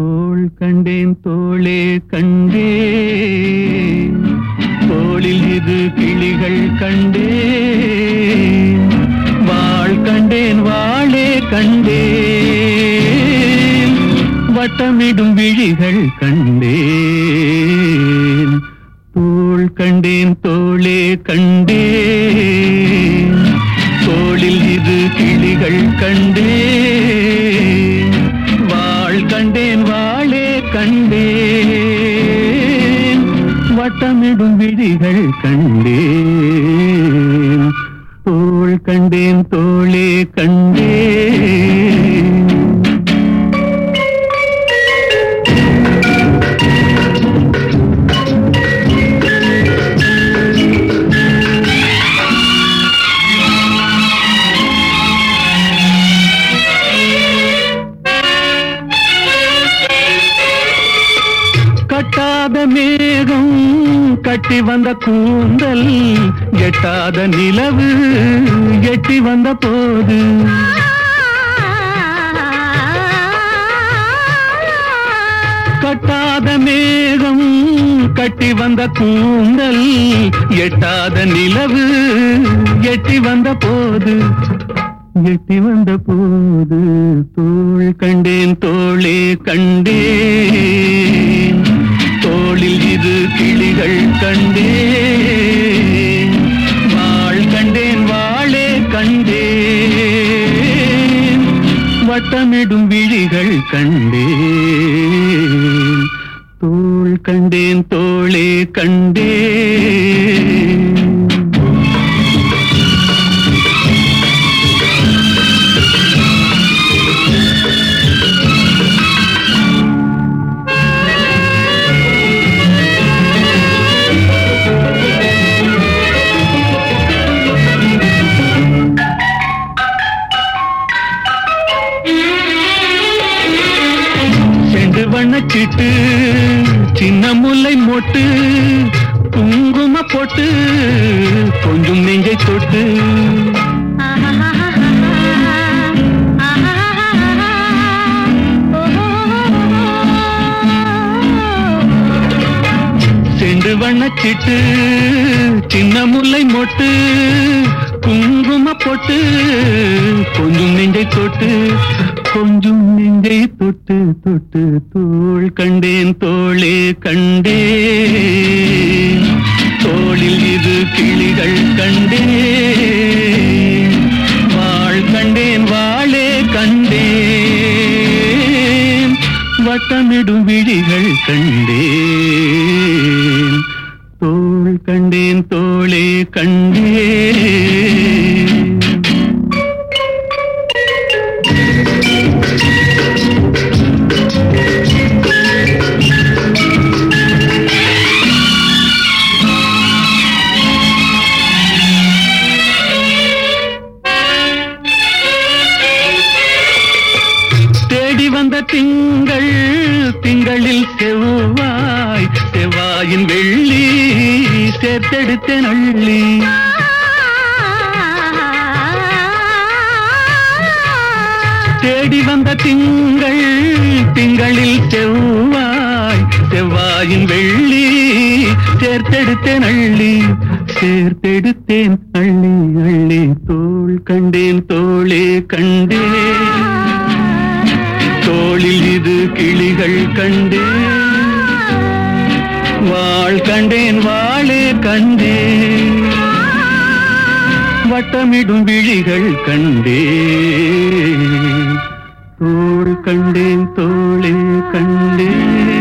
தோள் கண்டேன் தோளே கண்டே. தோளில் இரு கிளிகள் கண்டே. வாழ் கண்டேன் வாழே கண்டே. வட்டமிடும் விழிகள் கண்டேன். தோள் கண்டேன் தோளே கண்டே. தோளில் இரு கிளிகள் கண்டே. கண்டேன். வட்டமிடும் விழிகள் கண்டேன். தோள் கண்டேன் தோளே கண்டேன். மேகம் கட்டி வந்த கூந்தல் எட்டாத நிலவு எட்டி வந்த போது. கட்டாத மேகம் கட்டி வந்த கூந்தல் எட்டாத நிலவு எட்டி வந்த போது. எட்டி வந்த போது தோள் கண்டேன் தோளே கண்டேன். கண்கள் கண்டேன். வாழ் கண்டேன் வாழே கண்டேன். வட்டமிடும் விழிகள் கண்டேன். தோள் கண்டேன் தோளே கண்டேன். வண்ணச்சிட்டு சின்ன முல்லை மொட்டு குங்கும போட்டு கொஞ்சம் நெஞ்சை தொட்டு. செண்டு வண்ணச்சிட்டு சின்ன முல்லை மொட்டு குங்கும பொட்டு கொஞ்சம் நெஞ்சை தொட்டு கொஞ்சம் நெஞ்சை தொட்டு தொட்டு தோள் கண்டேன் தோளே கண்டேன். தோளில் இது கிளிகள் கண்டேன். வாழ் கண்டேன் வாழே கண்டேன். வட்டமிடும் விழிகள் கண்டேன். தோள் கண்டேன் தோள் கண்டே. தேடி வந்த திங்கள் திங்களில் செவ் செவ்வாயின் வெள்ளி சேர்த்தெடுத்த நள்ளி. தேடி வந்த திங்கள் திங்களில் செவ்வாய் செவ்வாயின் வெள்ளி சேர்த்தெடுத்தேன் அள்ளி சேர்த்தெடுத்தேன் அள்ளி அள்ளி தோல் கண்டேன் தோளே கண்டேன். தோளில் இது கிளிகள் கண்டேன். என் கண்டேன் கண்டே. வட்டமிடும் விழிகள் கண்டே. தோறு கண்டேன் தோளே கண்டே.